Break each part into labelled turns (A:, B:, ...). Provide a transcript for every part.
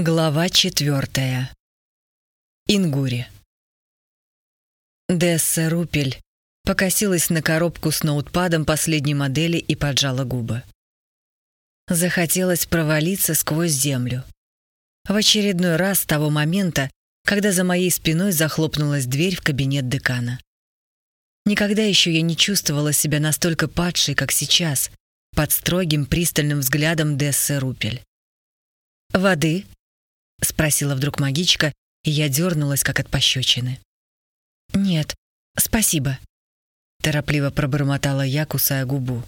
A: Глава четвертая. Ингури. Десса Рупель покосилась на коробку с ноутпадом последней модели и поджала губы. Захотелось провалиться сквозь землю. В очередной раз с того момента, когда за моей спиной захлопнулась дверь в кабинет декана. Никогда еще я не чувствовала себя настолько падшей, как сейчас, под строгим пристальным взглядом Дессы Рупель. «Воды?» — спросила вдруг магичка, и я дернулась, как от пощечины. «Нет, спасибо», — торопливо пробормотала я, кусая губу.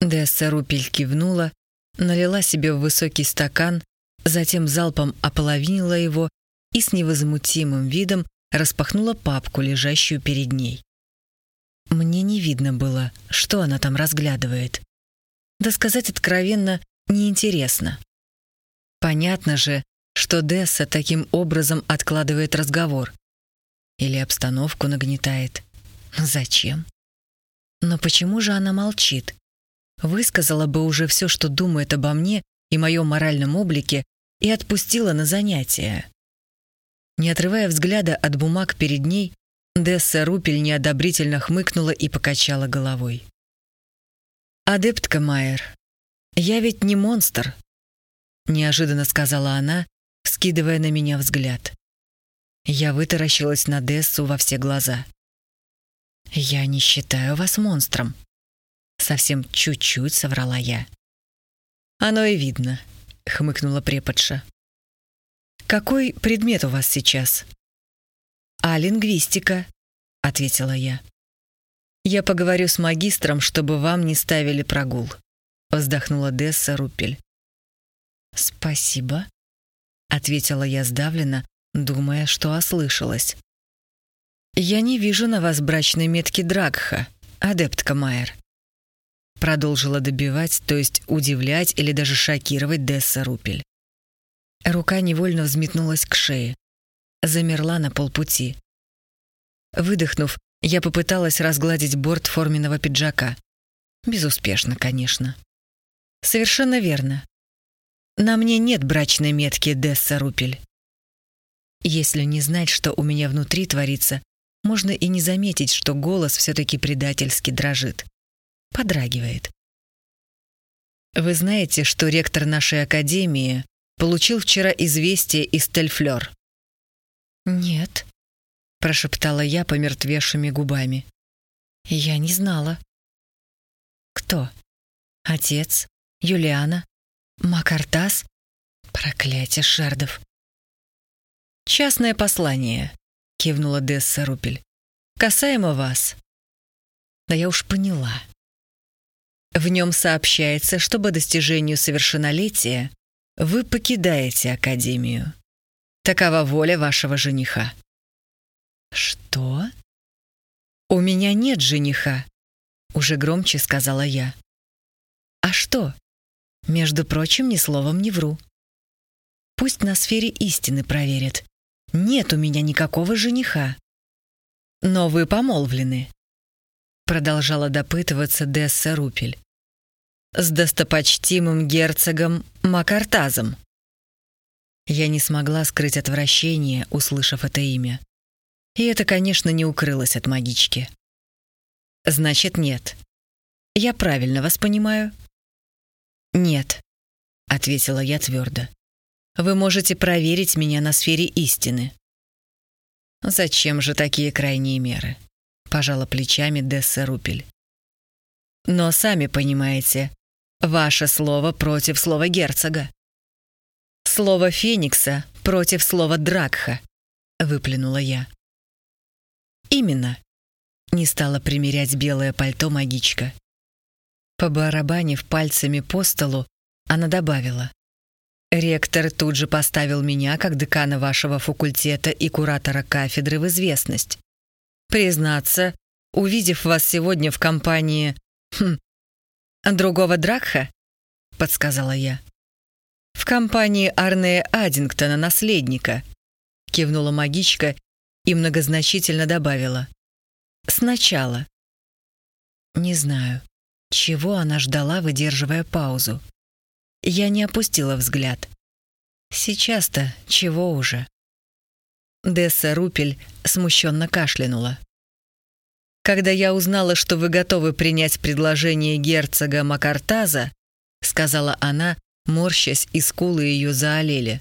A: Десса Рупель кивнула, налила себе в высокий стакан, затем залпом ополовинила его и с невозмутимым видом распахнула папку, лежащую перед ней. Мне не видно было, что она там разглядывает. Да сказать откровенно, неинтересно. Понятно же, что Десса таким образом откладывает разговор. Или обстановку нагнетает. Зачем? Но почему же она молчит? Высказала бы уже все, что думает обо мне и моем моральном облике, и отпустила на занятия. Не отрывая взгляда от бумаг перед ней, Десса Рупель неодобрительно хмыкнула и покачала головой. «Адептка Майер, я ведь не монстр», — неожиданно сказала она, скидывая на меня взгляд. Я вытаращилась на Дессу во все глаза. «Я не считаю вас монстром», — совсем чуть-чуть соврала я. «Оно и видно», — хмыкнула преподша. «Какой предмет у вас сейчас?» «А лингвистика», — ответила я. «Я поговорю с магистром, чтобы вам не ставили прогул», — вздохнула Десса Рупель. «Спасибо», ответила я сдавленно, думая, что ослышалась. «Я не вижу на вас брачной метки Драгха, адептка Майер», продолжила добивать, то есть удивлять или даже шокировать Десса Рупель. Рука невольно взметнулась к шее, замерла на полпути. Выдохнув, я попыталась разгладить борт форменного пиджака. Безуспешно, конечно. Совершенно верно. На мне нет брачной метки Десса Рупель. Если не знать, что у меня внутри творится, можно и не заметить, что голос все-таки предательски дрожит. Подрагивает. Вы знаете, что ректор нашей академии получил вчера известие из Тельфлёр? Нет, прошептала я помертвевшими губами. Я не знала. Кто? Отец? Юлиана? Макартас? Проклятие шардов. «Частное послание», — кивнула Десса Рупель. «Касаемо вас». Да я уж поняла. В нем сообщается, что по достижению совершеннолетия вы покидаете Академию. Такова воля вашего жениха. Что? У меня нет жениха, уже громче сказала я. А что? Между прочим, ни словом не вру. Пусть на сфере истины проверят. Нет у меня никакого жениха. Но вы помолвлены. Продолжала допытываться Десса Рупель. С достопочтимым герцогом Макартазом. Я не смогла скрыть отвращение, услышав это имя. И это, конечно, не укрылось от магички. Значит, нет. Я правильно вас понимаю? «Нет», — ответила я твердо. «Вы можете проверить меня на сфере истины». «Зачем же такие крайние меры?» — пожала плечами Десса Рупель. «Но сами понимаете, ваше слово против слова герцога. Слово Феникса против слова Дракха», — выплюнула я. «Именно», — не стала примерять белое пальто магичка. Побарабанив пальцами по столу, она добавила. «Ректор тут же поставил меня, как декана вашего факультета и куратора кафедры, в известность. Признаться, увидев вас сегодня в компании... Хм, другого Дракха?» — подсказала я. «В компании Арнея Аддингтона, наследника», — кивнула магичка и многозначительно добавила. «Сначала». «Не знаю. Чего она ждала, выдерживая паузу? Я не опустила взгляд. Сейчас-то чего уже? Десса Рупель смущенно кашлянула. «Когда я узнала, что вы готовы принять предложение герцога Макартаза», сказала она, морщась, и скулы ее заолели.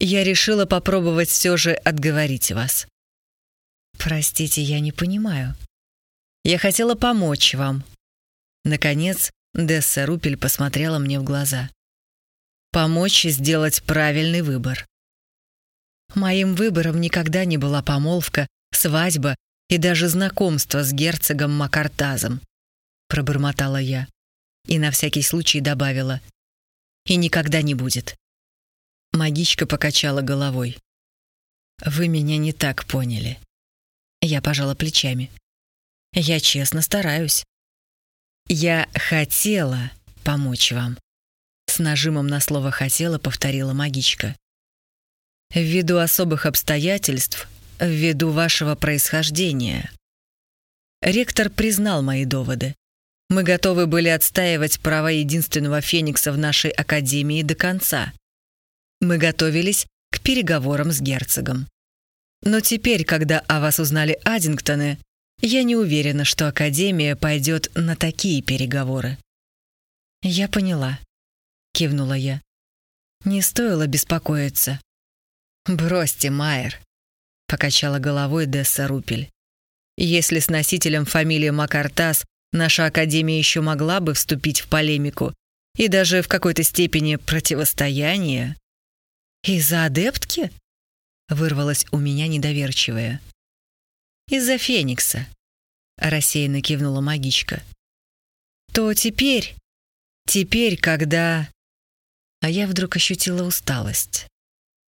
A: «Я решила попробовать все же отговорить вас». «Простите, я не понимаю». «Я хотела помочь вам». Наконец, Десса Рупель посмотрела мне в глаза. «Помочь сделать правильный выбор». Моим выбором никогда не была помолвка, свадьба и даже знакомство с герцогом Макартазом, пробормотала я и на всякий случай добавила. И никогда не будет. Магичка покачала головой. Вы меня не так поняли. Я пожала плечами. Я честно стараюсь. Я хотела помочь вам. С нажимом на слово «хотела» повторила магичка. Ввиду особых обстоятельств, ввиду вашего происхождения. Ректор признал мои доводы. Мы готовы были отстаивать права единственного феникса в нашей академии до конца. Мы готовились к переговорам с герцогом. Но теперь, когда о вас узнали Аддингтоны, я не уверена, что Академия пойдет на такие переговоры. «Я поняла», — кивнула я. «Не стоило беспокоиться. «Бросьте, Майер», — покачала головой Десса Рупель. «Если с носителем фамилии Макартас наша Академия еще могла бы вступить в полемику и даже в какой-то степени противостояние...» «Из-за адептки?» — вырвалась у меня недоверчивая. «Из-за Феникса», — рассеянно кивнула магичка. «То теперь, теперь, когда...» А я вдруг ощутила усталость.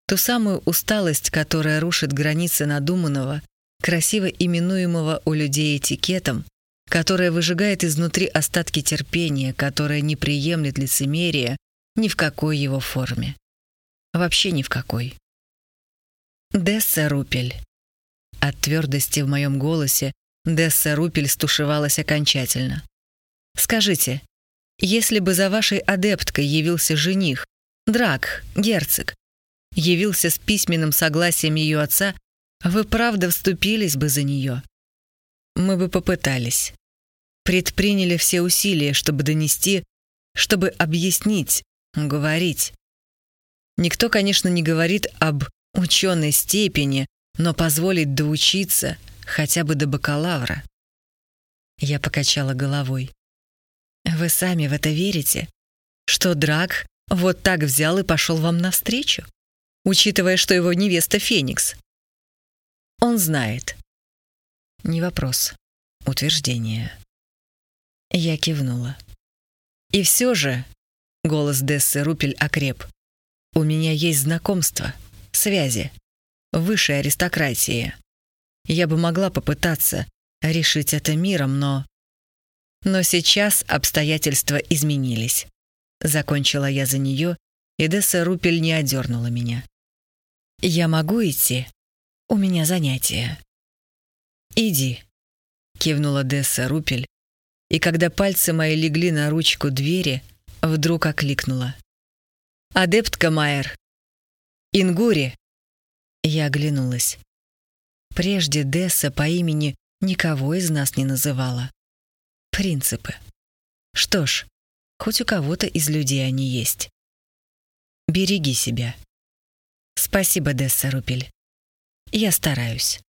A: Ту самую усталость, которая рушит границы надуманного, красиво именуемого у людей этикетом, которая выжигает изнутри остатки терпения, которая не приемлет лицемерия ни в какой его форме. Вообще ни в какой. Десса Рупель. От твердости в моем голосе Десса Рупель стушевалась окончательно. «Скажите, если бы за вашей адепткой явился жених, Драк, герцог, явился с письменным согласием ее отца, вы правда вступились бы за нее? Мы бы попытались. Предприняли все усилия, чтобы донести, чтобы объяснить, говорить. Никто, конечно, не говорит об ученой степени, но позволить доучиться хотя бы до бакалавра. Я покачала головой. Вы сами в это верите? Что Драк вот так взял и пошел вам навстречу? учитывая, что его невеста Феникс. Он знает. Не вопрос. Утверждение. Я кивнула. И все же, голос Дессы Рупель окреп, у меня есть знакомство, связи, высшей аристократии. Я бы могла попытаться решить это миром, но... Но сейчас обстоятельства изменились. Закончила я за нее, и Десса Рупель не одернула меня. «Я могу идти? У меня занятие». «Иди», — кивнула Десса Рупель, и когда пальцы мои легли на ручку двери, вдруг окликнула. «Адептка Майер!» «Ингури!» Я оглянулась. Прежде Десса по имени никого из нас не называла. Принципы. Что ж, хоть у кого-то из людей они есть. Береги себя. Спасибо, Десса Рупель. Я стараюсь.